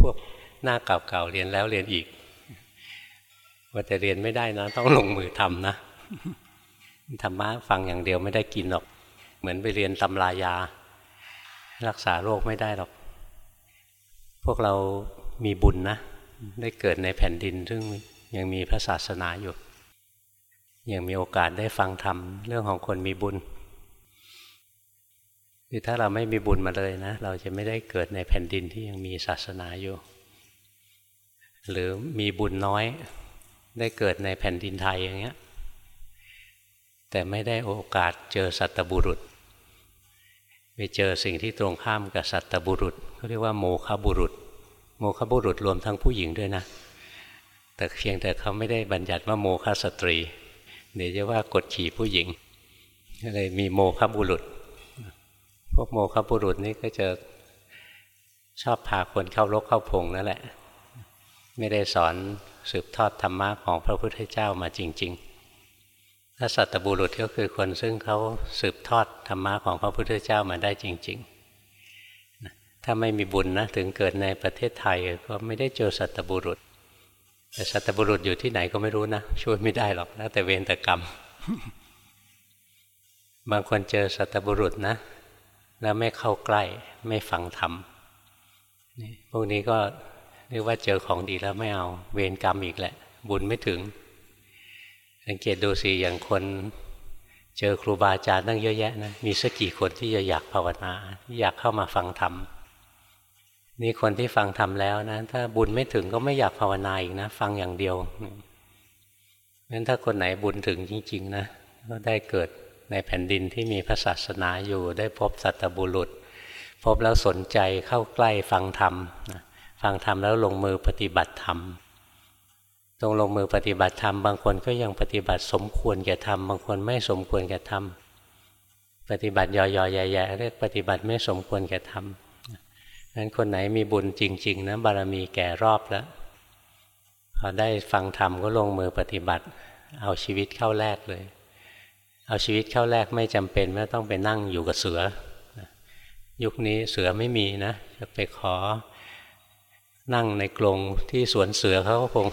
พวกหน้าเก่าๆเรียนแล้วเรียนอีก ว่าแต่เรียนไม่ได้นะ ต้องลงมือทำนะธรรมะฟังอย่างเดียวไม่ได้กินหรอก เหมือนไปเรียนตำรายา รักษาโรคไม่ได้หรอก พวกเรามีบุญนะ ได้เกิดในแผ่นดิน ซึ่งยังมีพระศาสนาอยู่ ยังมีโอกาสได้ฟังธรรม เรื่องของคนมีบุญ คือถ้าเราไม่มีบุญมาเลยนะ เราจะไม่ได้เกิดในแผ่นดินที่ยังมีศาสนาอยู่ หรือมีบุญน้อยได้เกิดในแผ่นดินไทยอย่างเงี้ย แต่ไม่ได้โอกาสเจอสัตบุรุษไปเจอสิ่งที่ตรงข้ามกับสัตบุรุษเขาเรียกว่าโมฆบุรุษ โมฆบุรุษรวมทั้งผู้หญิงด้วยนะ แต่เพียงแต่เขาไม่ได้บัญญัติว่าโมฆสตรี เดี๋ยวจะว่ากดขี่ผู้หญิงก็เลยมีโมฆบุรุษ พวกโมฆะบุรุษนี่ก็จะชอบพาคนเข้ารกเข้าพงนั่นแหละ ไม่ได้สอนสืบทอดธรรมะของพระพุทธเจ้ามาจริง ๆ ถ้าสัตบุรุษก็คือคนซึ่งเขาสืบทอดธรรมะของพระพุทธเจ้ามาได้จริง ๆ ถ้าไม่มีบุญนะถึงเกิดในประเทศไทยก็ไม่ได้เจอสัตบุรุษ แต่สัตบุรุษอยู่ที่ไหนก็ไม่รู้นะ ช่วยไม่ได้หรอกแล้วแต่เวรแต่กรรม บางคนเจอสัตบุรุษนะ แล้วไม่เข้าใกล้ไม่ฟังธรรมพวกนี้ก็เรียกว่าเจอของดีแล้วไม่เอาเวรกรรมอีกแหละ บุญไม่ถึง สังเกตดูสิอย่างคนเจอครูบาอาจารย์ตั้งเยอะแยะนะมีสักกี่คนที่จะอยากภาวนาอยากเข้ามาฟังธรรมนี่คนที่ฟังธรรมแล้วนะ ถ้าบุญไม่ถึงก็ไม่อยากภาวนาอีกนะ ฟังอย่างเดียวงั้นถ้าคนไหนบุญถึงจริง ๆ นะก็ได้เกิด ในแผ่นดินที่มีพระศาสนาอยู่ได้พบสัตบุรุษ พบแล้วสนใจเข้าใกล้ฟังธรรมฟังธรรมแล้วลงมือปฏิบัติธรรมตรงลงมือปฏิบัติธรรมบางคนก็ยังปฏิบัติสมควรแก่ธรรมบางคนไม่สมควรแก่ธรรมปฏิบัติย่อยๆใหญ่ๆเรียกปฏิบัติไม่สมควรแก่ธรรมนั้นคนไหนมีบุญจริง ๆนะบารมีแก่รอบแล้วพอได้ฟังธรรมก็ลงมือปฏิบัติ เอาชีวิตเข้าแลกเลย เอาชีวิตเข้าแลกไม่จำเป็นว่าต้องไปนั่งอยู่กับเสือ ยุคนี้เสือไม่มีนะจะไปขอนั่งในกรงที่สวนเสือเขาก็คง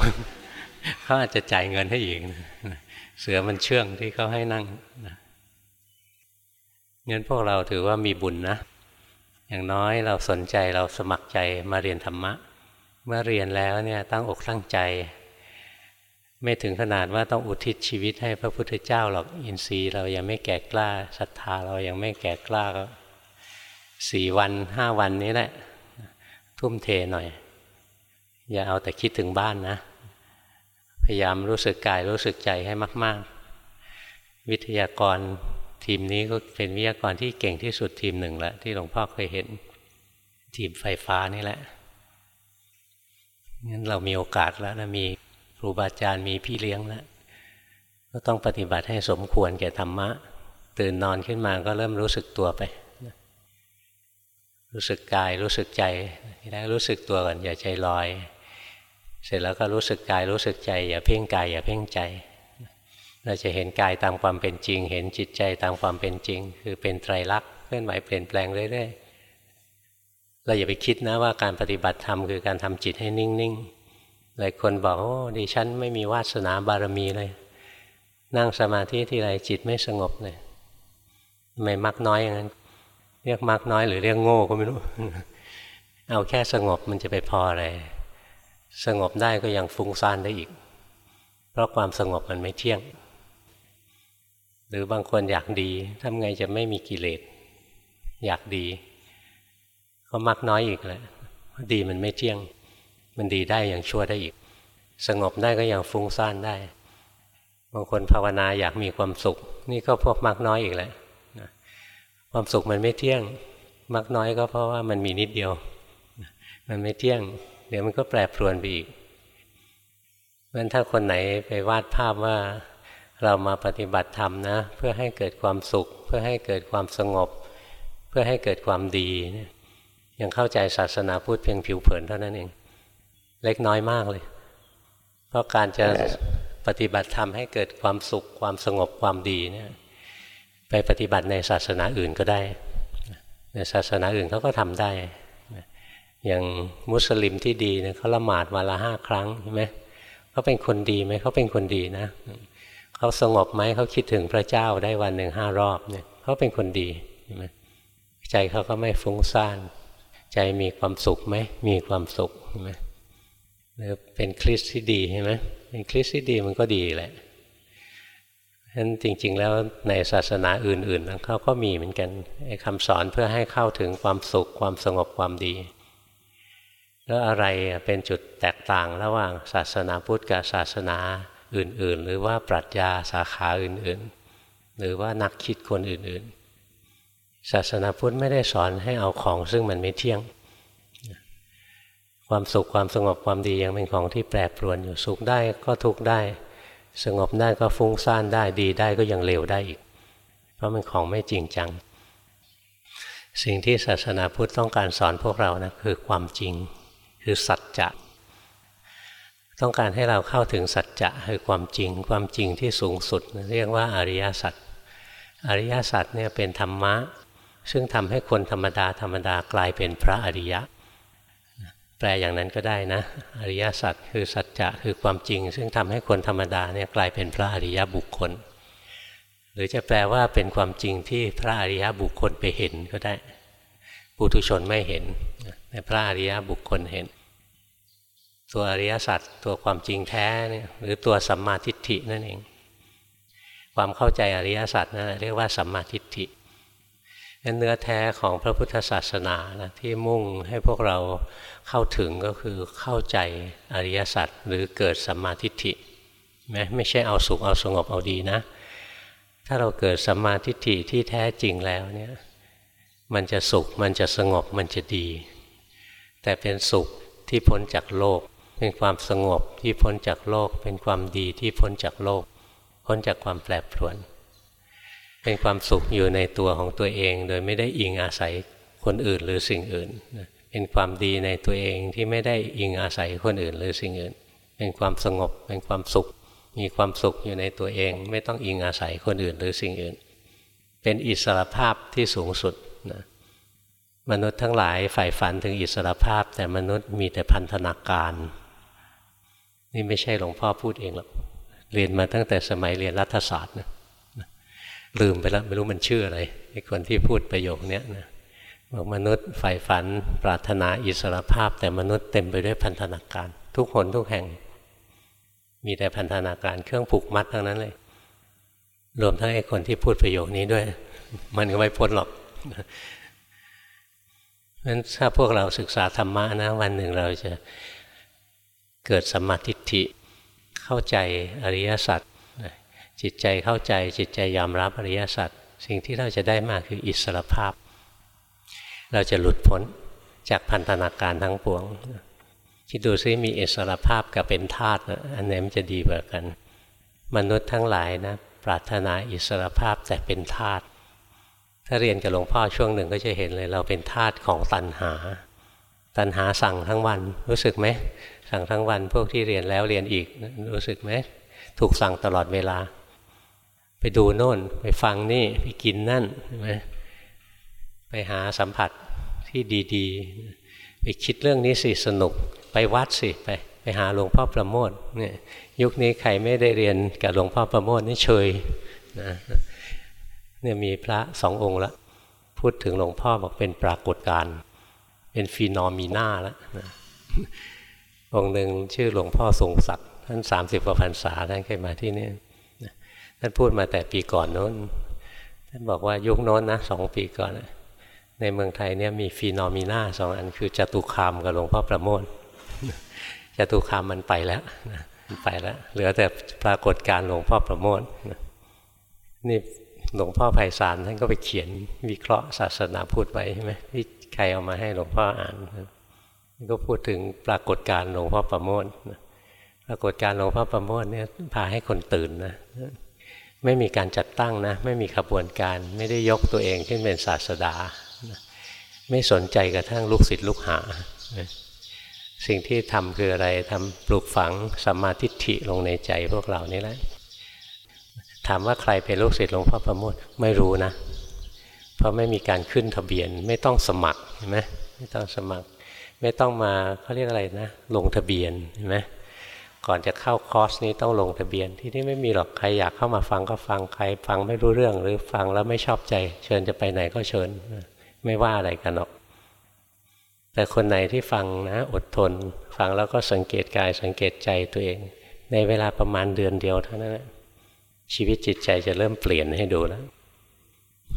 เขาอาจจะจ่ายเงินให้อีกเสือมันเชื่องที่เขาให้นั่งเงั้นพวกเราถือว่ามีบุญนะ อย่างน้อยเราสนใจเราสมัครใจมาเรียนธรรมะ เมื่อเรียนแล้วเนี่ยตั้งอกตั้งใจ ไม่ถึงขนาดว่าต้องอุทิศชีวิตให้พระพุทธเจ้าหรอกอินทรีย์เรายังไม่แก่กล้าศรัทธาเรายังไม่แก่กล้าก็สี่วันห้าวันนี้แหละ ทุ่มเทหน่อย อย่าเอาแต่คิดถึงบ้านนะ พยายามรู้สึกกายรู้สึกใจให้มาก ๆ วิทยากรทีมนี้ก็เป็นวิทยากรที่เก่งที่สุดทีมหนึ่งแหละที่หลวงพ่อเคยเห็น ทีมไฟฟ้านี่แหละงั้นเรามีโอกาสแล้วนะมี ครูบาอาจารย์มีพี่เลี้ยงแล้วก็ต้องปฏิบัติให้สมควรแก่ธรรมะ ตื่นนอนขึ้นมาก็เริ่มรู้สึกตัวไป รู้สึกกายรู้สึกใจทีแรกรู้สึกตัวก่อนอย่าใจลอย เสร็จแล้วก็รู้สึกกายรู้สึกใจ อย่าเพ่งกายอย่าเพ่งใจ เราจะเห็นกายตามความเป็นจริง เห็นจิตใจตามความเป็นจริง คือเป็นไตรลักษณ์เคลื่อนไหวเปลี่ยนแปลงเรื่อยๆเราอย่าไปคิดนะว่าการปฏิบัติธรรมคือการทำจิตให้นิ่งๆ หลายคนบอกโอ้ดิฉันไม่มีวาสนาบารมีเลย นั่งสมาธิที่ไรจิตไม่สงบเลยไม่มักน้อยอย่างนั้น เรียกมักน้อยหรือเรียกโง่ก็ไม่รู้ เอาแค่สงบมันจะไปพออะไร สงบได้ก็ยังฟุ้งซ่านได้อีก เพราะความสงบมันไม่เที่ยง หรือบางคนอยากดีทำไงจะไม่มีกิเลสอยากดี ก็มักน้อยอีกแหละดีมันไม่เที่ยง มันดีได้อย่างชั่วได้อีก สงบได้ก็ยังฟุ้งซ่านได้ บางคนภาวนาอยากมีความสุข นี่ก็พวกมักน้อยอีกแหละความสุขมันไม่เที่ยงมักน้อยก็เพราะว่ามันมีนิดเดียว มันไม่เที่ยง เดี๋ยวมันก็แปรปรวนไปอีกเพราะฉะนั้นถ้าคนไหนไปวาดภาพว่าเรามาปฏิบัติธรรมนะ เพื่อให้เกิดความสุข เพื่อให้เกิดความสงบ เพื่อให้เกิดความดี ยังเข้าใจศาสนาพุทธเพียงผิวเผินเท่านั้นเอง เล็กน้อยมากเลย เพราะการจะปฏิบัติธรรมให้เกิดความสุขความสงบความดีเนี่ยไปปฏิบัติในศาสนาอื่นก็ได้ในศาสนาอื่นเขาก็ทำได้ อย่างมุสลิมที่ดีเนี่ยเขาละหมาดวันละห้าครั้งใช่ไหมเขาเป็นคนดีไหมเขาเป็นคนดีนะเขาสงบไหมเขาคิดถึงพระเจ้าได้วันหนึ่งห้ารอบเนี่ยเขาเป็นคนดีใช่ไหมใจเขาก็ไม่ฟุ้งซ่าน ใจมีความสุขไหมมีความสุขใช่ไหม หรือเป็นคริสที่ดีใช่ไหมเป็นคริสที่ดีมันก็ดีแหละฉะนั้นจริง ๆ แล้วในศาสนาอื่นๆเขาก็มีเหมือนกันคำสอนเพื่อให้เข้าถึงความสุขความสงบความดี แล้วอะไรเป็นจุดแตกต่างระหว่างศาสนาพุทธกับศาสนาอื่นๆ หรือว่าปรัชญาสาขาอื่นๆ หรือว่านักคิดคนอื่นๆ ศาสนาพุทธไม่ได้สอนให้เอาของซึ่งมันไม่เที่ยง ความสุขความสงบความดียังเป็นของที่แปรปรวนอยู่สุขได้ก็ทุกข์ได้ สงบได้ก็ฟุ้งซ่านได้ดีได้ก็ยังเลวได้อีก เพราะมันของไม่จริงจัง สิ่งที่ศาสนาพุทธต้องการสอนพวกเรานะคือความจริงคือสัจจะต้องการให้เราเข้าถึงสัจจะคือความจริง ความจริงที่สูงสุด เรียกว่าอริยสัจอริยสัจเนี่ยเป็นธรรมะ ซึ่งทำให้คนธรรมดาธรรมดากลายเป็นพระอริยะ แปลอย่างนั้นก็ได้นะ อริยสัจคือสัจจะคือความจริง ซึ่งทำให้คนธรรมดาเนี่ยกลายเป็นพระอริยบุคคล หรือจะแปลว่าเป็นความจริงที่พระอริยบุคคลไปเห็นก็ได้ปุถุชนไม่เห็นแต่พระอริยบุคคลเห็น ตัวอริยสัจตัวความจริงแท้เนี่ยหรือตัวสัมมาทิฏฐินั่นเอง ความเข้าใจอริยสัจนั่นเรียกว่าสัมมาทิฏฐิ เนื้อแท้ของพระพุทธศาสนานะที่มุ่งให้พวกเราเข้าถึงก็คือเข้าใจอริยสัจหรือเกิดสัมมาทิฏฐิไหมไม่ใช่เอาสุขเอาสงบเอาดีนะ ถ้าเราเกิดสัมมาทิฏฐิที่แท้จริงแล้วเนี่ยมันจะสุขมันจะสงบมันจะดี แต่เป็นสุขที่พ้นจากโลก เป็นความสงบที่พ้นจากโลก เป็นความดีที่พ้นจากโลก พ้นจากความแปรปรวน เป็นความสุขอยู่ในตัวของตัวเอง โดยไม่ได้อิงอาศัยคนอื่นหรือสิ่งอื่น เป็นความดีในตัวเองที่ไม่ได้อิงอาศัยคนอื่นหรือสิ่งอื่น เป็นความสงบ เป็นความสุข มีความสุขอยู่ในตัวเอง ไม่ต้องอิงอาศัยคนอื่นหรือสิ่งอื่น เป็นอิสรภาพที่สูงสุดนะมนุษย์ทั้งหลายใฝ่ฝันถึงอิสรภาพ แต่มนุษย์มีแต่พันธนาการ นี่ไม่ใช่หลวงพ่อพูดเองหรอกเรียนมาตั้งแต่สมัยเรียนรัฐศาสตร์นะ ลืมไปแล้วไม่รู้มันชื่ออะไรไอ้คนที่พูดประโยคนี้นะบอกมนุษย์ใฝ่ฝันปรารถนาอิสรภาพ แต่มนุษย์เต็มไปด้วยพันธนาการ ทุกคนทุกแห่ง มีแต่พันธนาการเครื่องผูกมัดทั้งนั้นเลย รวมทั้งไอ้คนที่พูดประโยคนี้ด้วย มันก็ไม่พ้นหรอกเพราะฉะนั้นถ้าพวกเราศึกษาธรรมะนะ วันหนึ่งเราจะเกิดสมาธิิเข้าใจอริยสัจ จิตใจเข้าใจจิตใจยอมรับอริยสัจสิ่งที่เราจะได้มาคืออิสรภาพ เราจะหลุดพ้นจากพันธนาการทั้งปวง คิดดูซิมีอิสรภาพกับเป็นธาตุอันไหนมันจะดีกว่ากัน มนุษย์ทั้งหลายนะปรารถนาอิสรภาพแต่เป็นธาตุถ้าเรียนกับหลวงพ่อช่วงหนึ่งก็จะเห็นเลย เราเป็นธาตุของตัณหา ตัณหาสั่งทั้งวันรู้สึกไหมสั่งทั้งวันพวกที่เรียนแล้วเรียนอีกรู้สึกไหมถูกสั่งตลอดเวลา ไปดูโน่น ไปฟังนี่ ไปกินนั่นใช่ไหมไปหาสัมผัสที่ดีๆ ไปคิดเรื่องนี้สิสนุก ไปวัดสิไปไปหาหลวงพ่อประโมทเนี่ยยุคนี้ใครไม่ได้เรียนกับหลวงพ่อประโมทนี่เฉยนะเนี่ยมีพระสององค์ละพูดถึงหลวงพ่อบอกเป็นปรากฏการณ์เป็นฟีนอมีนาแล้วนะองค์หนึ่งชื่อหลวงพ่อทรงศักดิ์ท่านสามสิบกว่าพรรษาท่านเคยมาที่นี่ ท่านพูดมาแต่ปีก่อนโน้น ท่านบอกว่ายุคโน้นนะสองปีก่อน ในเมืองไทยเนี่ยมีฟีนอมิน่าสองอันคือจตุคามกับหลวงพ่อประโมทจตุคามมันไปแล้วมันไปแล้ว เหลือแต่ปรากฏการหลวงพ่อประโมทนี่หลวงพ่อไพศาลท่านก็ไปเขียนวิเคราะห์ศาสนาพูดไว้ใช่ไหมที่ใครเอามาให้หลวงพ่ออ่านก็พูดถึงปรากฏการหลวงพ่อประโมทปรากฏการหลวงพ่อประโมทเนี่ยพาให้คนตื่นนะ ไม่มีการจัดตั้งนะ ไม่มีขบวนการไม่ได้ยกตัวเองขึ้นเป็นศาสดา ไม่สนใจกระทั่งลูกศิษย์ลูกหา สิ่งที่ทำคืออะไรทำปลูกฝังสัมมาทิฏฐิลงในใจพวกเรานี่แหละถามว่าใครเป็นลูกศิษย์หลวงพ่อประโมทไม่รู้นะ เพราะไม่มีการขึ้นทะเบียน ไม่ต้องสมัครเห็นไหมไม่ต้องสมัคร ไม่ต้องมาเขาเรียกอะไรนะ ลงทะเบียนเห็นไหม ก่อนจะเข้าคอร์สนี้ต้องลงทะเบียน ที่นี่ไม่มีหรอกใครอยากเข้ามาฟังก็ฟังใคร ฟังไม่รู้เรื่องหรือฟังแล้วไม่ชอบใจ เชิญจะไปไหนก็เชิญ ไม่ว่าอะไรกันหรอก แต่คนไหนที่ฟังนะ อดทน ฟังแล้วก็สังเกตกายสังเกตใจตัวเอง ในเวลาประมาณเดือนเดียวเท่านั้นชีวิตจิตใจจะเริ่มเปลี่ยนให้ดูแล้ว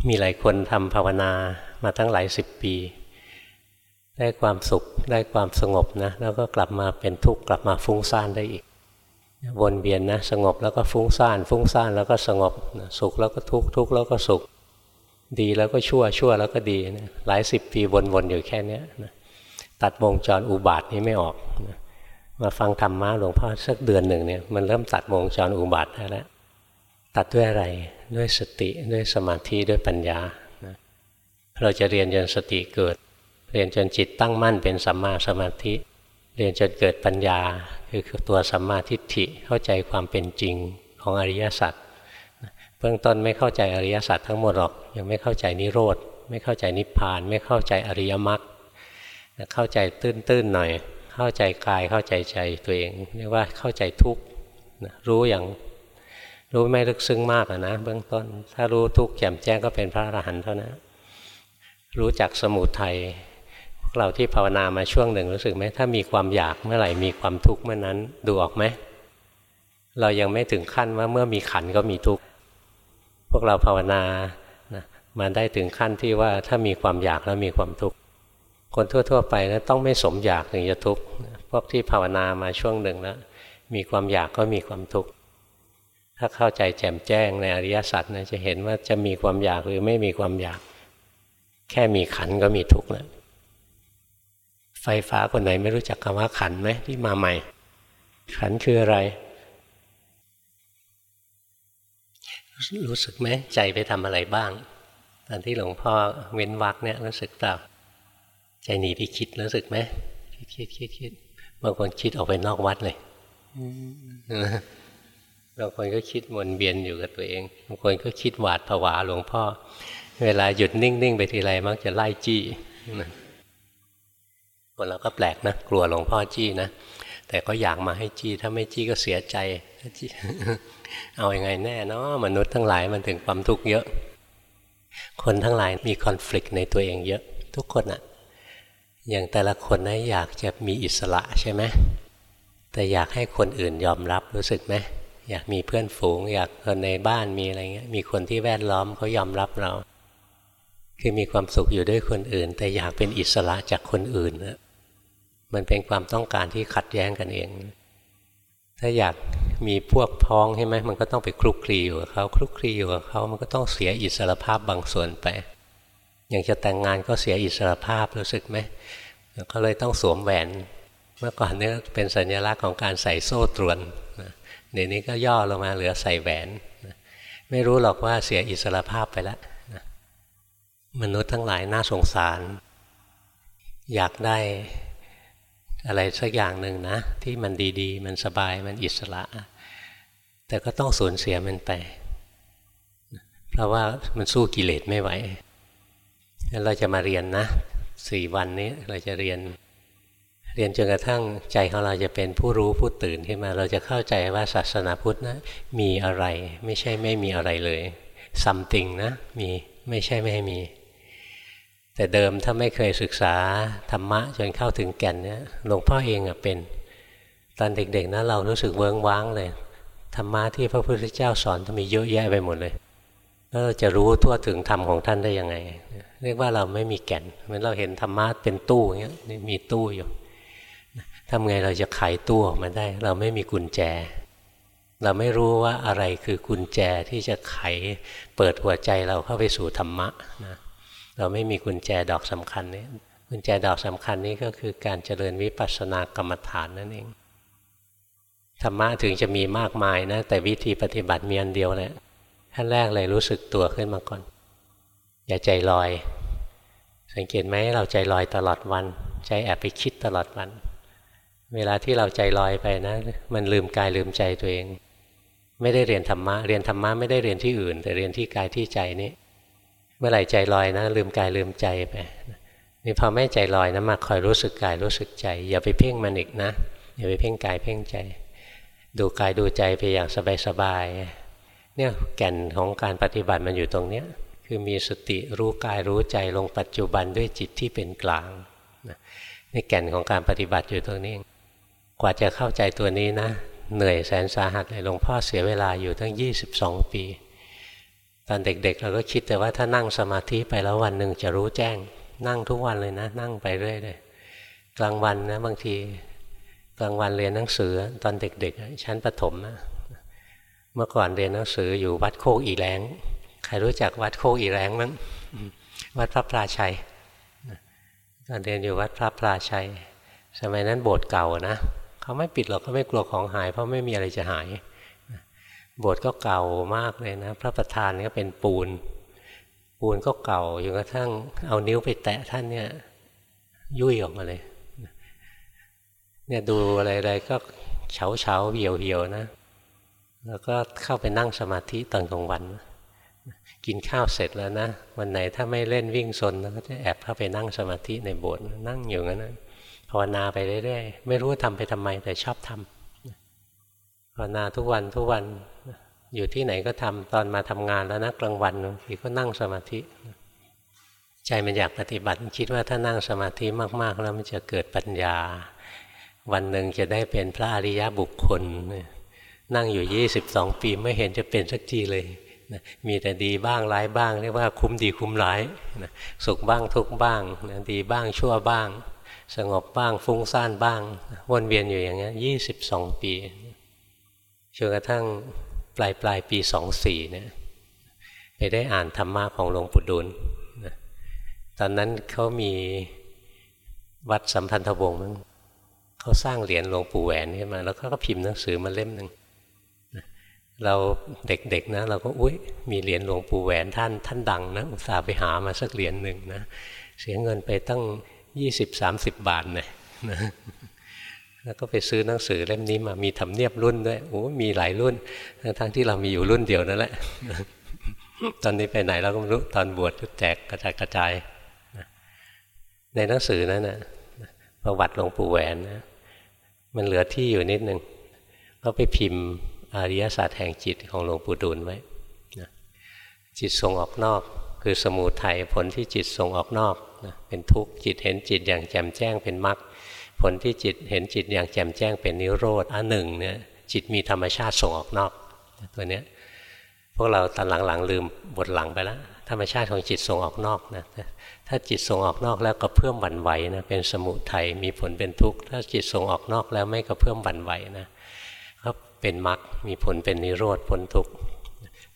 มีหลายคนทำภาวนามาตั้งหลายสิบปี ได้ความสุขได้ความสงบนะแล้วก็กลับมาเป็นทุกข์กลับมาฟุ้งซ่านได้อีกวนเวียนนะสงบแล้วก็ฟุ้งซ่าน ฟุ้งซ่านแล้วก็สงบสุขแล้วก็ทุกข์ทุกข์แล้วก็สุข ดีแล้วก็ชั่วชั่วแล้วก็ดีนะหลายสิบปีวนๆอยู่แค่นี้นะตัดวงจรอุบาทนี้ไม่ออกนะมาฟังธรรมะหลวงพ่อสักเดือนหนึ่งเนี่ยมันเริ่มตัดวงจรอุบาทได้แล้วตัดด้วยอะไรด้วยสติด้วยสมาธิด้วยปัญญานะเราจะเรียนจนสติเกิด เรียนจนจิตตั้งมั่นเป็นสัมมาสมาธิ เรียนจนเกิดปัญญา คือตัวสัมมาทิฏฐิเข้าใจความเป็นจริงของอริยสัจเบื้องต้นไม่เข้าใจอริยสัจทั้งหมดหรอก ยังไม่เข้าใจนิโรธไม่เข้าใจนิพพาน ไม่เข้าใจอริยมรรคเข้าใจตื้นๆหน่อย เข้าใจกายเข้าใจใจตัวเองเรียกว่าเข้าใจทุกข์รู้อย่างรู้ไม่ลึกซึ้งมากนะ เบื้องต้น ถ้ารู้ทุกข์แจ่มแจ้งก็เป็นพระอรหันต์เท่านั้นรู้จักสมุทัย วกเราที่ภาวนามาช่วงหนึ่งรู้สึกไหมถ้ามีความอยากเมื่อไหร่มีความทุกข์เมื่อนั้นดูออกไหมเรายังไม่ถึงขั้นว่าเมื่อมีขันก็มีทุกข์พวกเราภาวนานะมาได้ถึงขั้นที่ว่าถ้ามีความอยากแล้วมีความทุกข์คนทั่ว ๆ ไปนะต้องไม่สมอยากถึงจะทุกข์พวกที่ภาวนามาช่วงหนึ่งแล้วมีความอยากก็มีความทุกข์ถ้าเข้าใจแจ่มแจ้งในอริยสัจนะจะเห็นว่าจะมีความอยากหรือไม่มีความอยาก แค่มีขันก็มีทุกข์แล้ว ไฟฟ้าคนไหนไม่รู้จักคำว่าขันไหมที่มาใหม่ ขันคืออะไร รู้สึกไหมใจไปทำอะไรบ้าง ตอนที่หลวงพ่อเว้นวักเนี่ยรู้สึกเปล่าใจหนีไปคิดรู้สึกไหมคิดคิดคิดคิดบางคนคิดออกไปนอกวัดเลยบางคนก็คิดวนเวียนอยู่กับตัวเองบางคนก็คิดหวาดผวาหลวงพ่อ เวลาหยุดนิ่งๆไปทีไรมักจะไล่จี้ คนเราก็แปลกนะกลัวหลวงพ่อจี้นะแต่ก็อยากมาให้จี้ถ้าไม่จี้ก็เสียใจเอาอยัางไงแน่เนาะมนุษย์ทั้งหลายมันถึงความทุกข์เยอะ คนทั้งหลายมีคอน FLICT ในตัวเองเยอะ ทุกคนอะอย่างแต่ละคนนะอยากจะมีอิสระใช่ไหมแต่อยากให้คนอื่นยอมรับรู้สึกไหมอยากมีเพื่อนฝูง อยากคนในบ้านมีอะไรเงี้ยมีคนที่แวดล้อมเขายอมรับเรา คือมีความสุขอยู่ด้วยคนอื่น แต่อยากเป็นอิสระจากคนอื่นนะ มันเป็นความต้องการที่ขัดแย้งกันเอง ถ้าอยากมีพวกพ้องใช่ไหมมันก็ต้องไปคลุกคลีอยู่กับเขาคลุกคลีอยู่กับเขามันก็ต้องเสียอิสรภาพบางส่วนไป อย่างจะแต่งงานก็เสียอิสรภาพรู้สึกไหมก็เลยต้องสวมแหวน เมื่อก่อนนี่เป็นสัญลักษณ์ของการใส่โซ่ตรวนเดี๋ยวนี้ก็ย่อลงมาเหลือใส่แหวนไม่รู้หรอกว่าเสียอิสรภาพไปแล้วมนุษย์ทั้งหลายน่าสงสาร อยากได้ อะไรสักอย่างหนึ่งนะ ที่มันดีๆ มันสบายมันอิสระ แต่ก็ต้องสูญเสียมันไป เพราะว่ามันสู้กิเลสไม่ไหวเราจะมาเรียนนะสี่วันนี้เราจะเรียน เรียนจนกระทั่งใจของเราจะเป็นผู้รู้ผู้ตื่นขึ้นมา เราจะเข้าใจว่าศาสนาพุทธนะมีอะไร ไม่ใช่ไม่มีอะไรเลยซัมติงนะมีไม่ใช่ไม่มี แต่เดิมถ้าไม่เคยศึกษาธรรมะจนเข้าถึงแก่นเนี่ยหลวงพ่อเองอะเป็น ตอนเด็กๆนะเรารู้สึกเวิ้งว้างเลยธรรมะที่พระพุทธเจ้าสอนจะมีเยอะแยะไปหมดเลย แล้วเราจะรู้ทั่วถึงธรรมของท่านได้ยังไง เรียกว่าเราไม่มีแก่นเหมือนเราเห็นธรรมะเป็นตู้เงี้ยมีตู้อยู่ทำไงเราจะไขตู้ออกมาได้ เราไม่มีกุญแจ เราไม่รู้ว่าอะไรคือกุญแจที่จะไขเปิดหัวใจเราเข้าไปสู่ธรรมะนะ เราไม่มีกุญแจดอกสำคัญนี้กุญแจดอกสำคัญนี้ก็คือการเจริญวิปัสสนากรรมฐานนั่นเองธรรมะถึงจะมีมากมายนะ แต่วิธีปฏิบัติมีอันเดียวแหละขั้นแรกเลยรู้สึกตัวขึ้นมาก่อน อย่าใจลอย สังเกตไหมเราใจลอยตลอดวัน ใจแอบไปคิดตลอดวัน เวลาที่เราใจลอยไปนะ มันลืมกายลืมใจตัวเอง ไม่ได้เรียนธรรมะ เรียนธรรมะไม่ได้เรียนที่อื่น แต่เรียนที่กายที่ใจนี้ มื่อไหร่ใจลอยนะ ลืมกายลืมใจไปนี่พอไม่ใจลอยนะมาคอยรู้สึกกายรู้สึกใจ อย่าไปเพ่งมันอีกนะ อย่าไปเพ่งกายเพ่งใจ ดูกายดูใจไปอย่างสบายๆเนี่ยแก่นของการปฏิบัติมันอยู่ตรงเนี้ยคือมีสติรู้กายรู้ใจลงปัจจุบันด้วยจิตที่เป็นกลางนี่แก่นของการปฏิบัติอยู่ตรงนี้ กว่าจะเข้าใจตัวนี้นะ เหนื่อยแสนสาหัสเลยหลวงพ่อเสียเวลาอยู่ทั้ง 22 ปี ตอนเด็ก ๆ เราก็คิดแต่ว่าถ้านั่งสมาธิไปแล้ววันหนึ่งจะรู้แจ้ง นั่งทุกวันเลยนะ นั่งไปเรื่อยเลยกลางวันนะบางทีกลางวันเรียนหนังสือตอนเด็กๆชั้นประถมนะเมื่อก่อนเรียนหนังสืออยู่วัดโคกอีแรงใครรู้จักวัดโคกอีแรงมั้งวัดพระปราชัยตอนเรียนอยู่วัดพระปราชัย สมัยนั้นโบสถ์เก่านะเขาไม่ปิดหรอกเขาไม่กลัวของหาย เพราะไม่มีอะไรจะหาย โบสถ์ก็เก่ามากเลยนะ พระประธานก็เป็นปูน ปูนก็เก่าอยู่กระทั่งเอานิ้วไปแตะท่านเนี่ย ยุ่ยออกมาเลย เนี่ยดูอะไรๆก็เฉาเฉาเหี่ยวเหี่ยวนะ แล้วก็เข้าไปนั่งสมาธิตอนกลางวัน กินข้าวเสร็จแล้วนะ วันไหนถ้าไม่เล่นวิ่งซนก็จะแอบเข้าไปนั่งสมาธิในโบสถ์นั่งอยู่งั้นนะภาวนาไปเรื่อยๆ ไม่รู้ทำไปทำไมแต่ชอบทำ ภาวนาทุกวันทุกวันอยู่ที่ไหนก็ทำตอนมาทำงานแล้วนะกลางวันทีก็นั่งสมาธิ ใจมันอยากปฏิบัติคิดว่าถ้านั่งสมาธิมากๆ แล้วมันจะเกิดปัญญา วันหนึ่งจะได้เป็นพระอริยบุคคล นั่งอยู่ 22 ปีไม่เห็นจะเป็นสักทีเลยมีแต่ดีบ้างร้ายบ้างเรียกว่าคุ้มดีคุ้มร้ายสุขบ้างทุกบ้าง ดีบ้างชั่วบ้าง สงบบ้างฟุ้งซ่านบ้างวนเวียนอยู่อย่างนี้ยี่สิบสองปี จนกระทั่งปลายปลายปีสองสี่เนี่ยไปได้อ่านธรรมะของหลวงปู่ดูลตอนนั้นเขามีวัดสัมพันธวงศ์เขาสร้างเหรียญหลวงปู่แหวนขึ้นมา แล้วเขาก็พิมพ์หนังสือมาเล่มหนึ่งเราเด็กๆนะเราก็อุ้ยมีเหรียญหลวงปู่แหวนท่านท่านดังนะอุตส่าห์ไปหามาสักเหรียญหนึ่งนะเสียเงินไปตั้งยี่สิบสามสิบบาทเลยนะ แล้วก็ไปซื้อหนังสือเล่มนี้มามีทำเนียบรุ่นด้วยโอ้มีหลายรุ่น ทั้งที่เรามีอยู่รุ่นเดียวนั่นแหละ ตอนนี้ไปไหนเราก็ไม่รู้ตอนบวชแจกกระจายกระจายในหนังสือนั้นนะประวัติหลวงปู่แหวนนะมันเหลือที่อยู่นิดนึงก็ไปพิมพ์อริยศาสตร์แห่งจิตของหลวงปู่ดูลไว้นะจิตส่งออกนอก คือสมูทัยผลที่จิตส่งออกนอกนะเป็นทุกข์จิตเห็นจิตอย่างแจ่มแจ้งเป็นมรรค ผลที่จิตเห็นจิตอย่างแจ่มแจ้งเป็นนิโรธอันหนึ่งเนี่ยจิตมีธรรมชาติส่งออกนอกตัวเนี้ยพวกเราตอนหลังๆลืมบทหลังไปแล้วธรรมชาติของจิตส่งออกนอกนะถ้าจิตส่งออกนอกแล้วก็เพิ่มหวั่นไหวนะเป็นสมุทัยมีผลเป็นทุกข์ถ้าจิตส่งออกนอกแล้วไม่ก็เพิ่มหวั่นไหวนะก็เป็นมรรคมีผลเป็นนิโรธพ้นทุกข์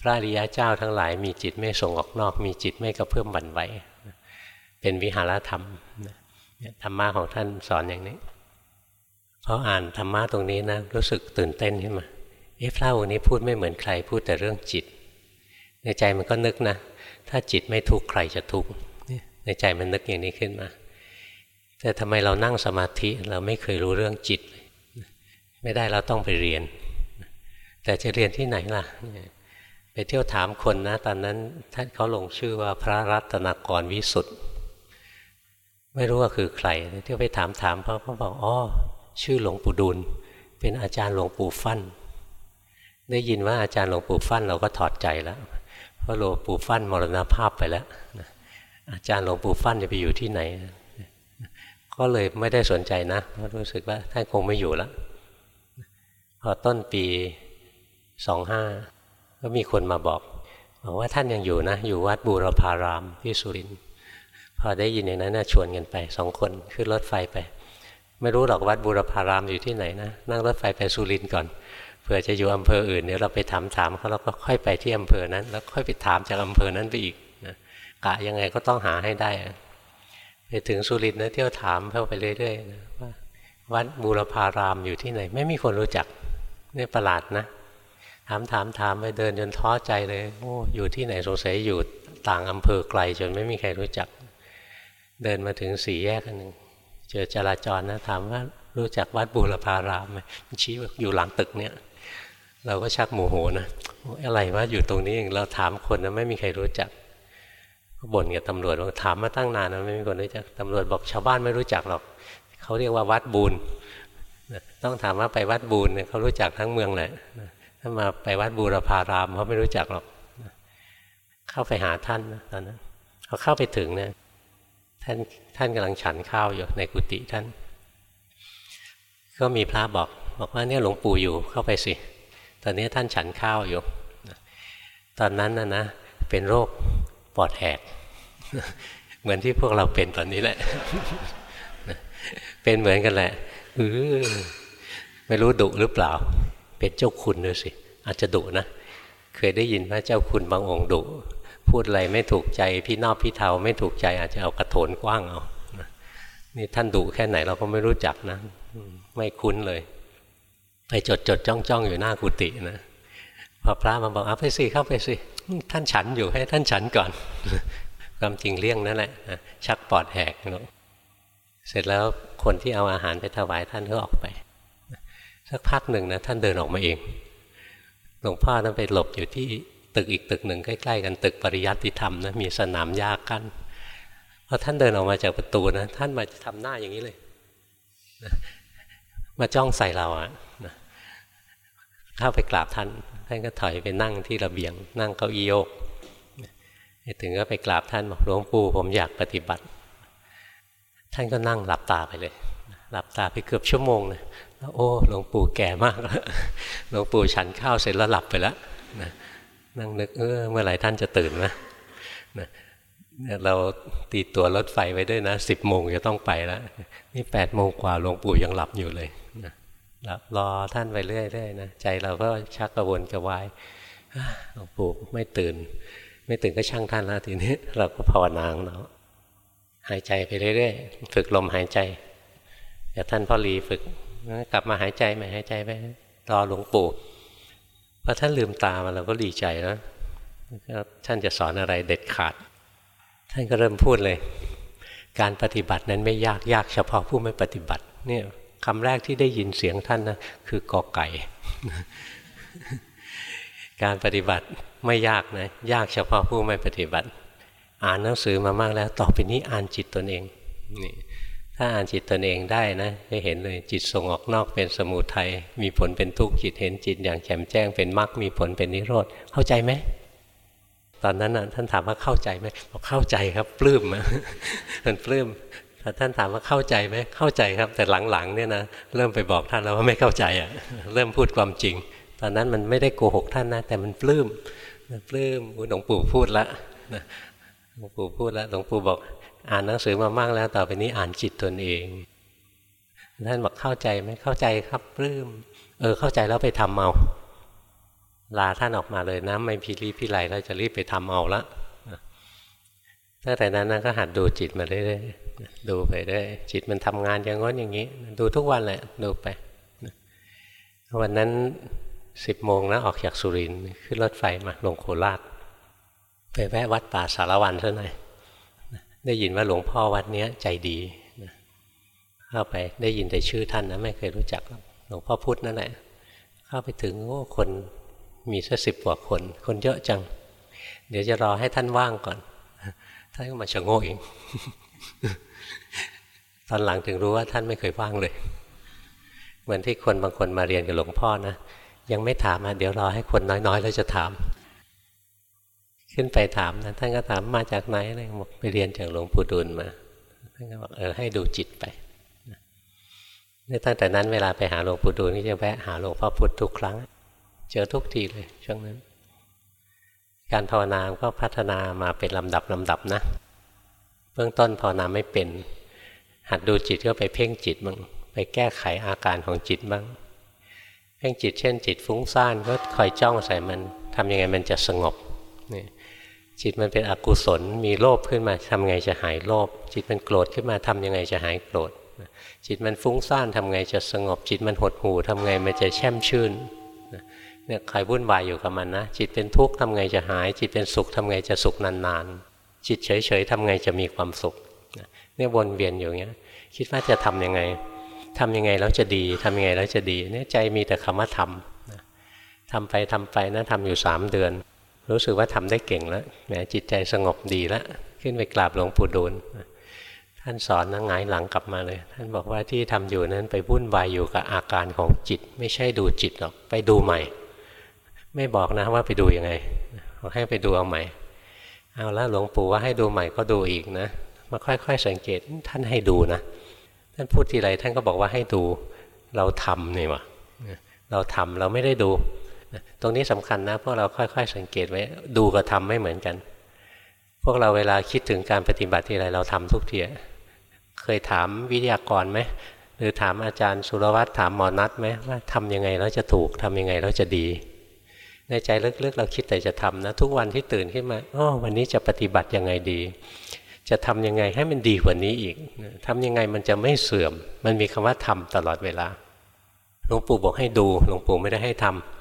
พระริยะเจ้าทั้งหลายมีจิตไม่ส่งออกนอก มีจิตไม่ก็เพิ่มหวั่นไหวเป็นวิหารธรรม ธรรมะของท่านสอนอย่างนี้พออ่านธรรมะตรงนี้นะรู้สึกตื่นเต้นขึ้นมาเอ๊ะพระองค์นี้พูดไม่เหมือนใครพูดแต่เรื่องจิต ในใจมันก็นึกนะ ถ้าจิตไม่ทุกข์ใครจะทุกข์ในใจมันนึกอย่างนี้ขึ้นมา แต่ทำไมเรานั่งสมาธิเราไม่เคยรู้เรื่องจิต ไม่ได้เราต้องไปเรียน แต่จะเรียนที่ไหนล่ะ ไปเที่ยวถามคนนะ ตอนนั้นท่านเขาลงชื่อว่าพระรัตนกรวิสุทธ์ ไม่รู้ว่าคือใครเที่ยวไปถามถามเขาเขาบอกอ๋อชื่อหลวงปู่ดูลเป็นอาจารย์หลวงปู่ฟั่น ได้ยินว่าอาจารย์หลวงปู่ฟั่นเราก็ถอดใจแล้วเพราะหลวงปู่ฟั่นมรณภาพไปแล้วอาจารย์หลวงปู่ฟั่นจะไปอยู่ที่ไหน ก็เลยไม่ได้สนใจนะเพราะรู้สึกว่าท่านคงไม่อยู่แล้วพอต้นปีสองห้าก็มีคนมาบอกบอกว่าท่านยังอยู่นะ อยู่วัดบูรพารามที่สุรินทร์ อได้ยินอย่างนั้นนะชวนกันไปสองคนขึ้นรถไฟไป ไม่รู้หรอกวัดบูรพารามอยู่ที่ไหนนะ นั่งรถไฟไปสุรินทร์ก่อนเผื่อจะอยู่อำเภออื่นเดี๋ยวเราไปถามถามเขาแล้วก็ค่อยไปที่อำเภอนั้น แล้วค่อยไปถามจากอำเภอนั้นไปอีกกะยังไงก็ต้องหาให้ได้ไปถึงสุรินทร์นะเที่ยวถามเข้าไปเรื่อยๆนะว่าวัดบูรพารามอยู่ที่ไหน ไม่มีคนรู้จักนี่ประหลาดนะ ถามถามถามไปเดินจนท้อใจเลย โอ้อยู่ที่ไหนสงสัยอยู่ต่างอำเภอไกลจนไม่มีใครรู้จัก เดินมาถึงสี่แยกกันหนึ่งเจอจราจรนะถามว่ารู้จักวัดบูรพารามไหมชี้อยู่หลังตึกเนี่ย เราก็ชักโมโหนะอะไรว่าอยู่ตรงนี้เองเราถามคนนะไม่มีใครรู้จักบ่นกับตำรวจว่าถามมาตั้งนานแล้วไม่มีคนรู้จักตำรวจบอกชาวบ้านไม่รู้จักหรอกเขาเรียกว่าวัดบูนต้องถามว่าไปวัดบูนเนี่ยเขารู้จักทั้งเมืองแหละถ้ามาไปวัดบูรพารามเขาไม่รู้จักหรอกเข้าไปหาท่านตอนนั้นเขาเข้าไปถึงเนี่ย ท่านท่านกำลังฉันข้าวอยู่ในกุฏิท่าน ก็มีพระบอกบอกว่าเนี่ยหลวงปู่อยู่เข้าไปสิ ตอนนี้ท่านฉันข้าวอยู่ ตอนนั้นนะนะเป็นโรคปอดแหก เหมือนที่พวกเราเป็นตอนนี้แหละ เป็นเหมือนกันแหละเออไม่รู้ดุหรือเปล่า เป็นเจ้าคุณด้วยสิ อาจจะดุนะ เคยได้ยินว่าเจ้าคุณบางองค์ดุ พูดอะไรไม่ถูกใจพี่นอบพี่เทาไม่ถูกใจอาจจะเอากระโถนกว้างเอานี่ท่านดุแค่ไหนเราก็ไม่รู้จักนะไม่คุ้นเลย ไปจดจดจ้องจ้องอยู่หน้ากุฏินะพอพระมาบอกเอาไปสิเข้าไปสิท่านฉันอยู่ให้ท่านฉันก่อนความจริงเลี่ยงนั่นแหละชักปอดแหกเนาะเสร็จแล้วคนที่เอาอาหารไปถวายท่านก็ออกไป สักพักหนึ่งนะท่านเดินออกมาเองหลวงพ่อนั้นไปหลบอยู่ที่ ตึกอีกตึกหนึ่งใกล้ๆกันตึกปริยัติธรรมนะมีสนามหญ้ากั้นพอท่านเดินออกมาจากประตูนะท่านมาทำหน้าอย่างนี้เลยมาจ้องใส่เราอะะเข้าไปกราบท่านท่านก็ถอยไปนั่งที่ระเบียง นั่งเก้าอี้โยกถึงก็ไปกราบท่านบอกหลวงปู่ผมอยากปฏิบัติ ท่านก็นั่งหลับตาไปเลย หลับตาไปเกือบชั่วโมงเลยแล้วโอ้หลวงปู่แก่มากแล้วหลวงปู่ฉันข้าวเสร็จแล้วหลับไปแล้วนะ นั่งนึกเออเมื่อไหร่ท่านจะตื่นนะนะเราตีตัวรถไฟไว้ด้วยนะสิบโมงจะต้องไปแล้วนี่แปดโมงกว่าหลวงปู่ยังหลับอยู่เลยนะหลับรอท่านไปเรื่อยๆนะใจเราก็ชักกระวนกระวายหลวงปู่ไม่ตื่น ไม่ตื่นก็ช่างท่านแล้วทีนี้ เราก็ภาวนาเราหายใจไปเรื่อยๆฝึกลมหายใจแต่ท่านพ่อรีฝึกกลับมาหายใจใหม่หายใจไปรอหลวงปู่ พอท่านลืมตามาเราก็ดีใจแล้วท่านจะสอนอะไรเด็ดขาด ท่านก็เริ่มพูดเลย การปฏิบัตินั้นไม่ยากยากเฉพาะผู้ไม่ปฏิบัติ เนี่ยคำแรกที่ได้ยินเสียงท่านนะคือกอไก่ การปฏิบัติไม่ยากนะยากเฉพาะผู้ไม่ปฏิบัติ อ่านหนังสือมามากแล้ว ต่อไปนี้อ่านจิตตนเองนี่ ถ้าอ่านจิตตนเองได้นะจะเห็นเลยจิตส่งออกนอกเป็นสมุทัยมีผลเป็นทุกข์จิตเห็นจิตอย่างแจ่มแจ้งเป็นมรรคมีผลเป็นนิโรธเข้าใจไหมตอนนั้นท่านถามว่าเข้าใจไหมบอกเข้าใจครับปลื้มมันปลื้มแต่ท่านถามว่าเข้าใจไหมเข้าใจครับ แต่หลังๆเนี่ยนะเริ่มไปบอกท่านแล้วว่าไม่เข้าใจอะเริ่มพูดความจริง ตอนนั้นมันไม่ได้โกหกท่านนะแต่มันปลื้มปลื้มหลวงปู่พูดละหลวงปู่พูดล้วหลวงปู่บอก อ่านหนังสือมามากแล้วต่อไปนี้อ่านจิตตนเองท่านบอกเข้าใจไหมเข้าใจครับปลื้มเออเข้าใจแล้วไปทำเอาลาท่านออกมาเลยนะไม่พิรีพิไรแล้วจะรีบไปทำเอาละตั้งแต่นั้นก็หัดดูจิตมาเรื่อยๆดูไปได้จิตมันทำงานอย่างง้นอย่างนี้ ดูทุกวันแหละดูไปวันนั้นสิบโมงนะออกจากสุรินทร์ขึ้นรถไฟมาลงโคราชไปแวะวัดป่าสารวันซะหน่อย ได้ยินว่าหลวงพ่อวัดนี้ใจดีเข้าไปได้ยินแต่ชื่อท่านนะไม่เคยรู้จักหลวงพ่อพุธนั่นแหละเข้าไปถึงโอ้คนมีสักสิบกว่าคน คนเยอะจัง เดี๋ยวจะรอให้ท่านว่างก่อน ท่านก็มาชะโง่เอง ตอนหลังถึงรู้ว่าท่านไม่เคยว่างเลย เหมือนที่คนบางคนมาเรียนกับหลวงพ่อนะยังไม่ถามอะเดี๋ยวรอให้คนน้อยๆ แล้วจะถาม ขึ้นไปถามนะท่านก็ถามมาจากไหนอะไรบอกไปเรียนจากหลวงปู่ดูลมาท่านก็บอกเออให้ดูจิตไปนี่ตั้งแต่นั้นเวลาไปหาหลวงปู่ดูลก็จะแวะหาหลวงพ่อพุธทุกครั้ง เจอทุกทีเลยช่วงนั้น การภาวนาก็พัฒนามาเป็นลำดับลำดับนะ เบื้องต้นภาวนาไม่เป็น หัดดูจิตก็ไปเพ่งจิตบ้างไปแก้ไขอาการของจิตบ้าง เพ่งจิตเช่นจิตฟุ้งซ่านก็คอยจ้องใส่มันทำยังไงมันจะสงบนี่ จิตมันเป็นอกุศลมีโลภขึ้นมาทำไงจะหายโลภจิตมันโกรธขึ้นมาทำยังไงจะหายโกรธจิตมันฟุ้งซ่านทำไงจะสงบ จิตมันหดหู่ทำไงมันจะแช่มชื่นเนี่ยใครวุ่นวายอยู่กับมันนะจิตเป็นทุกข์ทำไงจะหาย จิตเป็นสุขทำไงจะสุขนานๆ จิตเฉยๆทำไงจะมีความสุขเนี่ยวนเวียนอยู่างเงี้ย คิดว่าจะทํำยังไงทำยังไงแล้วจะดีทำยังไงแล้วจะดีเนี่ยใจมีแต่คำว่าทำทำไปทำไปนะทำอยู่สามเดือน รู้สึกว่าทำได้เก่งแล้วแหมจิตใจสงบดีแล้วขึ้นไปกราบหลวงปู่ดูลท่านสอนนั่งไงหลังกลับมาเลย ท่านบอกว่าที่ทำอยู่นั้นไปวุ่นวายอยู่กับอาการของจิต ไม่ใช่ดูจิตหรอกไปดูใหม่ ไม่บอกนะว่าไปดูยังไงบอกให้ไปดูเอาใหม่ เอาละหลวงปู่ว่าให้ดูใหม่ก็ดูอีกนะมาค่อยๆสังเกตท่านให้ดูนะท่านพูดทีไรท่านก็บอกว่าให้ดูเราทำนี่วะเราทำเราไม่ได้ดู ตรงนี้สำคัญนะพวกเราค่อยๆ สังเกตไว้ดูกับทำไม่เหมือนกัน พวกเราเวลาคิดถึงการปฏิบัติที่ไรเราทำทุกทีเคยถามวิทยากรไหมหรือถามอาจารย์สุรวัตรถามหมอนัทไหมว่าทำยังไงแล้วจะถูกทำยังไงแล้วจะดี ในใจลึกๆ เราคิดแต่จะทำนะ ทุกวันที่ตื่นขึ้นมาอ๋อวันนี้จะปฏิบัติยังไงดี จะทำยังไงให้มันดีกว่านี้อีกทำยังไงมันจะไม่เสื่อม มันมีคำว่าทำตลอดเวลาหลวงปู่บอกให้ดูหลวงปู่ไม่ได้ให้ทำ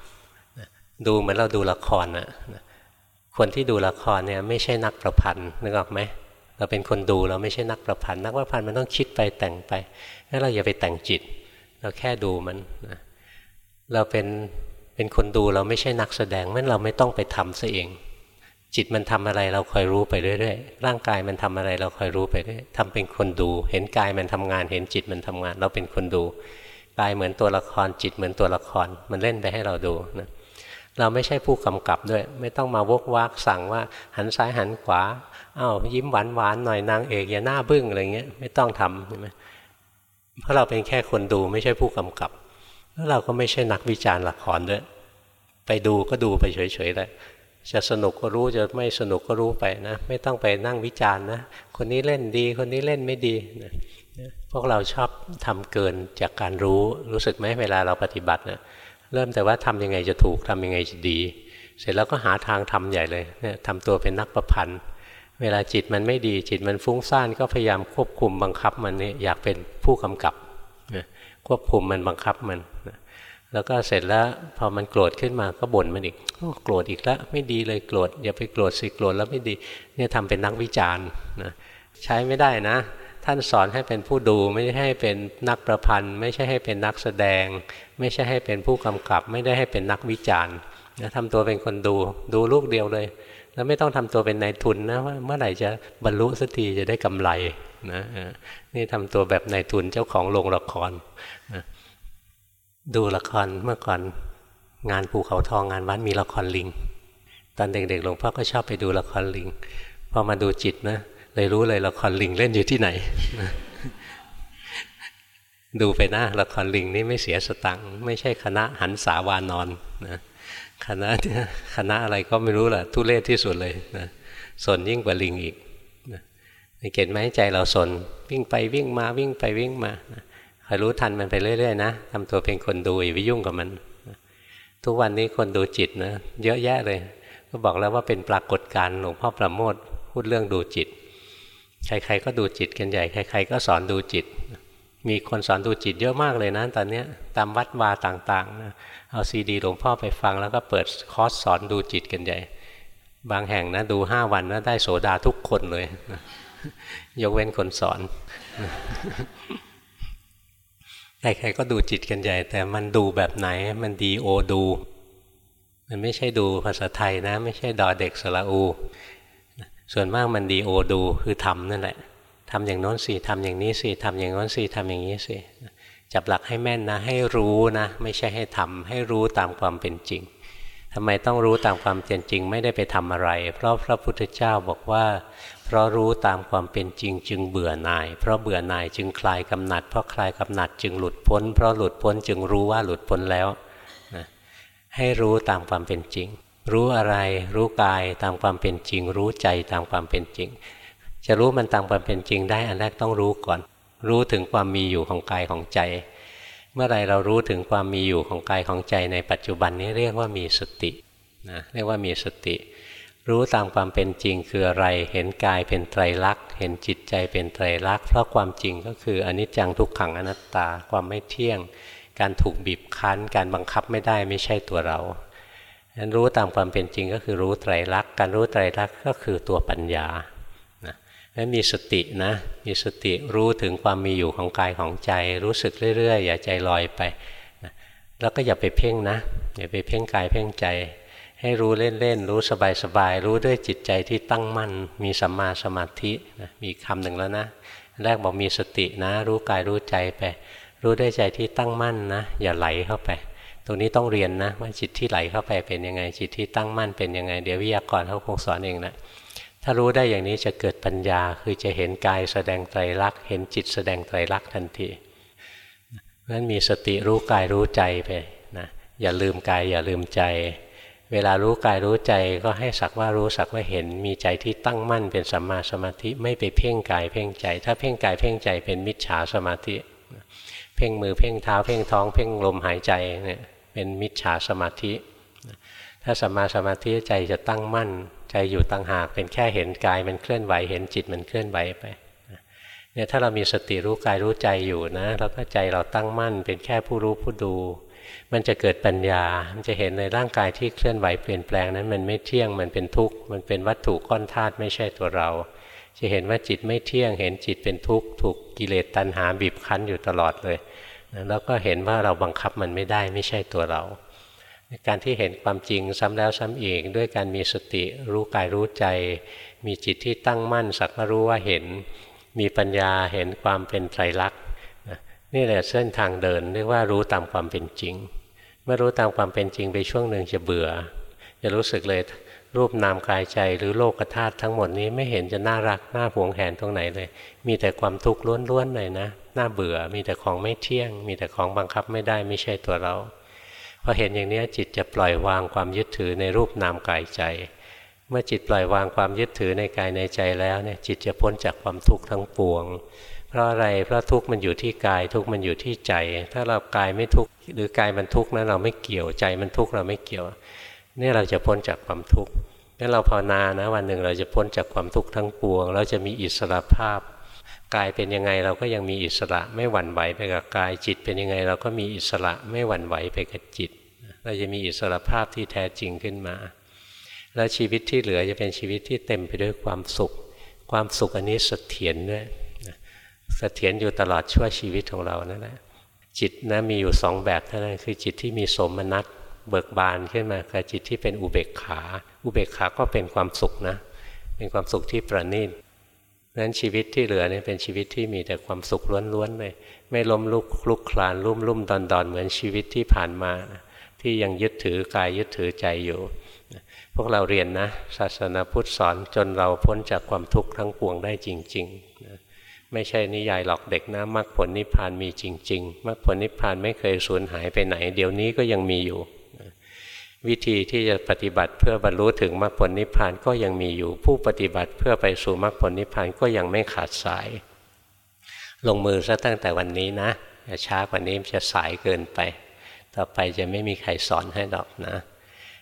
ดูเหมือนเราดูละครนะคนที่ดูละครเนี่ยไม่ใช่นักประพันธ์นึกออกไหมเราเป็นคนดูเราไม่ใช่นักประพันธ์นักประพันธ์มันต้องคิดไปแต่งไปงั้นเราอย่าไปแต่งจิต เราแค่ดูมันนะเราเป็นเป็นคนดูเราไม่ใช่นักแสดงมันเราไม่ต้องไปทำซะเอง จิตมันทำอะไรเราคอยรู้ไปเรื่อยๆร่างกายมันทำอะไรเราคอยรู้ไปเรื่อยทำเป็นคนดู เห็นกายมันทำงาน เห็นจิตมันทำงาน เราเป็นคนดูกายเหมือนตัวละครจิตเหมือนตัวละคร มันเล่นไปให้เราดูนะ เราไม่ใช่ผู้กำกับด้วย ไม่ต้องมาวกวักสั่งว่าหันซ้ายหันขวาอา้าวยิ้มหวานหวานหน่อยนางเอกอย่าหน้าบึ้งอะไรเงี้ยไม่ต้องทำใช่ไหมเพราะเราเป็นแค่คนดูไม่ใช่ผู้กำกับ แล้วเราก็ไม่ใช่นักวิจารณ์ละครด้วย ไปดูก็ดูไปเฉยๆแหละจะสนุกก็รู้จะไม่สนุกก็รู้ไปนะ ไม่ต้องไปนั่งวิจารณ์นะคนนี้เล่นดี คนนี้เล่นไม่ดีนะพวกเราชอบทำเกินจากการรู้รู้สึกไหมเวลาเราปฏิบัติเนะ เริ่มแต่ว่าทำยังไงจะถูกทำยังไงจะดี เสร็จแล้วก็หาทางทำใหญ่เลยเนี่ยทำตัวเป็นนักประพันธ์ เวลาจิตมันไม่ดีจิตมันฟุ้งซ่านก็พยายามควบคุมบังคับมันนี่อยากเป็นผู้กำกับควบคุมมันบังคับมัน แล้วก็เสร็จแล้วพอมันโกรธขึ้นมาก็บ่นมันอีกโกรธอีกแล้วไม่ดีเลยโกรธอย่าไปโกรธสิโกรธแล้วไม่ดีเนี่ยทำเป็นนักวิจารณ์นะใช้ไม่ได้นะ ท่านสอนให้เป็นผู้ดูไม่ใช่ให้เป็นนักประพันธ์ ไม่ใช่ให้เป็นนักแสดง ไม่ใช่ให้เป็นผู้กำกับ ไม่ได้ให้เป็นนักวิจารณ์นะทำตัวเป็นคนดูดูลูกเดียวเลย แล้วไม่ต้องทำตัวเป็นนายทุนนะว่าเมื่อไหร่จะบรรลุสักทีจะได้กำไรนะนี่ทำตัวแบบนายทุนเจ้าของโรงละครนะดูละครเมื่อก่อนงานภูเขาทองงานวัดมีละครลิง ตอนเด็กๆหลวงพ่อก็ชอบไปดูละครลิงพอมาดูจิตนะ เลยรู้เลยละครลิงเล่นอยู่ที่ไหน ดูไปนะละครลิงนี่ไม่เสียสตังค์ไม่ใช่คณะหันสาวานอนนะคณะคณะอะไรก็ไม่รู้แหละทุเรศที่สุดเลยนะสนยิ่งกว่าลิงอีกนะเก็ตไหมใจเราสนวิ่งไปวิ่งมาวิ่งไปวิ่งมาคอยรู้ทันมันไปเรื่อยๆนะทำตัวเป็นคนดูอย่าไปยุ่งกับมัน ทุกวันนี้คนดูจิตนะเยอะแยะเลย ก็บอกแล้วว่าเป็นปรากฏการณ์หลวงพ่อประโมทพูดเรื่องดูจิต ใครๆก็ดูจิตกันใหญ่ ใครๆก็สอนดูจิต มีคนสอนดูจิตเยอะมากเลยนะตอนนี้ตามวัดวาต่างๆนะเอาซีดีหลวงพ่อไปฟังแล้วก็เปิดคอร์สสอนดูจิตกันใหญ่ บางแห่งนะดูห้าวันนะได้โสดาทุกคนเลยยกเว้นคนสอน ใครๆก็ดูจิตกันใหญ่ แต่มันดูแบบไหนมันดีโอดู มันไม่ใช่ดูภาษาไทยนะ ไม่ใช่ดอเด็กสระอู ส่วนมากมันดีโอดูคือทำนั่นแหละทำอย่างโน้นสิทำอย่างนี้สิทำอย่างโน้นสิทำอย่างนี้สิจับหลักให้แม่นนะ ให้รู้นะ ไม่ใช่ให้ทำให้รู้ตามความเป็นจริงทำไมต้องรู้ตามความเป็นจริง ไม่ได้ไปทำอะไร เพราะพระพุทธเจ้าบอกว่า เพราะรู้ตามความเป็นจริง จึงเบื่อหน่าย เพราะเบื่อหน่ายจึงคลายกำหนัด เพราะคลายกำหนัดจึงหลุดพ้น เพราะหลุดพ้นจึงรู้ว่าหลุดพ้นแล้วนะให้รู้ตามความเป็นจริง รู้อะไร รู้กายตามความเป็นจริง รู้ใจตามความเป็นจริง จะรู้มันตามความเป็นจริงได้อันแรกต้องรู้ก่อน รู้ถึงความมีอยู่ของกายของใจ เมื่อไรเรารู้ถึงความมีอยู่ของกายของใจในปัจจุบันนี้เรียกว่ามีสตินะเรียกว่ามีสติ รู้ตามความเป็นจริงคืออะไร เห็นกายเป็นไตรลักษณ์ เห็นจิตใจเป็นไตรลักษณ์ เพราะความจริงก็คืออนิจจังทุกขังอนัตตา ความไม่เที่ยง การถูกบีบคั้น การบังคับไม่ได้ไม่ใช่ตัวเรา นั้นรู้ตามความเป็นจริงก็คือรู้ไตรลักษณ์การรู้ไตรลักษณ์ก็คือตัวปัญญานั้นมีสตินะ มีสติรู้ถึงความมีอยู่ของกายของใจ รู้สึกเรื่อย ๆ อย่าใจลอยไปนะแล้วก็อย่าไปเพ่งนะอย่าไปเพ่งกายเพ่งใจ ให้รู้เล่นๆรู้สบายๆรู้ด้วยจิตใจที่ตั้งมั่น มีสัมมาสมาธินะมีคำหนึ่งแล้วนะ แรกบอกมีสตินะ รู้กายรู้ใจไป รู้ด้วยใจที่ตั้งมั่นนะ อย่าไหลเข้าไป ตรงนี้ต้องเรียนนะว่าจิตที่ไหลเข้าไปเป็นยังไง จิตที่ตั้งมั่นเป็นยังไง เดี๋ยววิทยากรเขาคงสอนเองนะถ้ารู้ได้อย่างนี้จะเกิดปัญญาคือจะเห็นกายแสดงไตรลักษณ์เห็นจิตแสดงไตรลักษณ์ทันทีนั้นมีสติรู้กายรู้ใจไปนะอย่าลืมกายอย่าลืมใจ เวลารู้กายรู้ใจก็ให้สักว่ารู้สักว่าเห็น มีใจที่ตั้งมั่นเป็นสัมมาสมาธิไม่ไปเพ่งกายเพ่งใจ ถ้าเพ่งกายเพ่งใจเป็นมิจฉาสมาธิ เพ่งมือเพ่งเท้าเพ่งท้อง เพ่งลมหายใจเนี่ย เป็นมิจฉาสมาธิ ถ้าสมมาสมาธิใจจะตั้งมั่น ใจอยู่ตั้งหากเป็นแค่เห็นกายมันเคลื่อนไหวเห็นจิตมันเคลื่อนไหวไปเนี่ยถ้าเรามีสติรู้กายรู้ใจอยู่นะแล้วก็ใจเราตั้งมั่น เป็นแค่ผู้รู้ผู้ดู มันจะเกิดปัญญา มันจะเห็นในร่างกายที่เคลื่อนไหวเปลี่ยนแปลงนั้นมันไม่เที่ยงมันเป็นทุกข์มันเป็นวัตถุก้อนธาตุไม่ใช่ตัวเรา จะเห็นว่าจิตไม่เที่ยงเห็นจิตเป็นทุกข์ถูกกิเลสตัณหาบีบคั้นอยู่ตลอดเลย แล้วก็เห็นว่าเราบังคับมันไม่ได้ไม่ใช่ตัวเรา การที่เห็นความจริงซ้ำแล้วซ้ำอีก ด้วยการมีสติรู้กายรู้ใจ มีจิตที่ตั้งมั่นสักว่ารู้ว่าเห็น มีปัญญาเห็นความเป็นไตรลักษณ์นี่แหละเส้นทางเดินเรียกว่ารู้ตามความเป็นจริง เมื่อรู้ตามความเป็นจริงไปช่วงหนึ่งจะเบื่อ จะรู้สึกเลย รูปนามกายใจหรือโลกธาตุทั้งหมดนี้ไม่เห็นจะน่ารักน่าหวงแหนตรงไหนเลย มีแต่ความทุกข์ล้วนๆเลยนะน่าเบื่อมีแต่ของไม่เที่ยง มีแต่ของบังคับไม่ได้ไม่ใช่ตัวเราพอเห็นอย่างนี้จิตจะปล่อยวางความยึดถือในรูปนามกายใจ เมื่อจิตปล่อยวางความยึดถือในกายในใจแล้วเนี่ยจิตจะพ้นจากความทุกข์ทั้งปวง เพราะอะไรเพราะทุกข์มันอยู่ที่กายทุกข์มันอยู่ที่ใจ ถ้าเรากายไม่ทุกข์หรือกายมันทุกข์นั้นเราไม่เกี่ยวใจมันทุกข์เราไม่เกี่ยว นี่เราจะพ้นจากความทุกข์งั้นเราภาวนานะวันหนึ่งเราจะพ้นจากความทุกข์ทั้งปวง เราจะมีอิสระภาพกายเป็นยังไงเราก็ยังมีอิสระไม่หวั่นไหวไปกับกายจิต เป็นยังไงเราก็มีอิสระไม่หวั่นไหวไปกับจิต เราจะมีอิสระภาพที่แท้จริงขึ้นมา แล้วชีวิตที่เหลือจะเป็นชีวิตที่เต็มไปด้วยความสุข ความสุขอันนี้เสถียรด้วยเสถียรอยู่ตลอดชั่วชีวิตของเรานั่นแหละจิตนะมีอยู่สองแบบเท่านั้นคือจิตที่มีสมนัต เบิกบานขึ้นมากับจิตที่เป็นอุเบกขา อุเบกขาก็เป็นความสุขนะ เป็นความสุขที่ประณีตนั้นชีวิตที่เหลือเนี่ยเป็นชีวิตที่มีแต่ความสุขล้วนๆเลยไม่ล้มลุกคลุกคลานลุ่มลุ่มดอนดอนเหมือนชีวิตที่ผ่านมาที่ยังยึดถือกายยึดถือใจอยู่ พวกเราเรียนนะศาสนาพุทธสอนจนเราพ้นจากความทุกข์ทั้งปวงได้จริงๆนะไม่ใช่นิยายหลอกเด็กนะมรรคผลนิพพานมีจริง ๆมรรคผลนิพพานไม่เคยสูญหายไปไหน เดี๋ยวนี้ก็ยังมีอยู่ วิธีที่จะปฏิบัติเพื่อบรรลุถึงมรรคผลนิพพานก็ยังมีอยู่ผู้ปฏิบัติเพื่อไปสู่มรรคผลนิพพานก็ยังไม่ขาดสาย ลงมือซะตั้งแต่วันนี้นะช้ากว่านี้จะสายเกินไป ต่อไปจะไม่มีใครสอนให้ดอกนะ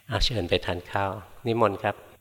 เอาเชิญไปทานข้าว นิมนต์ครับ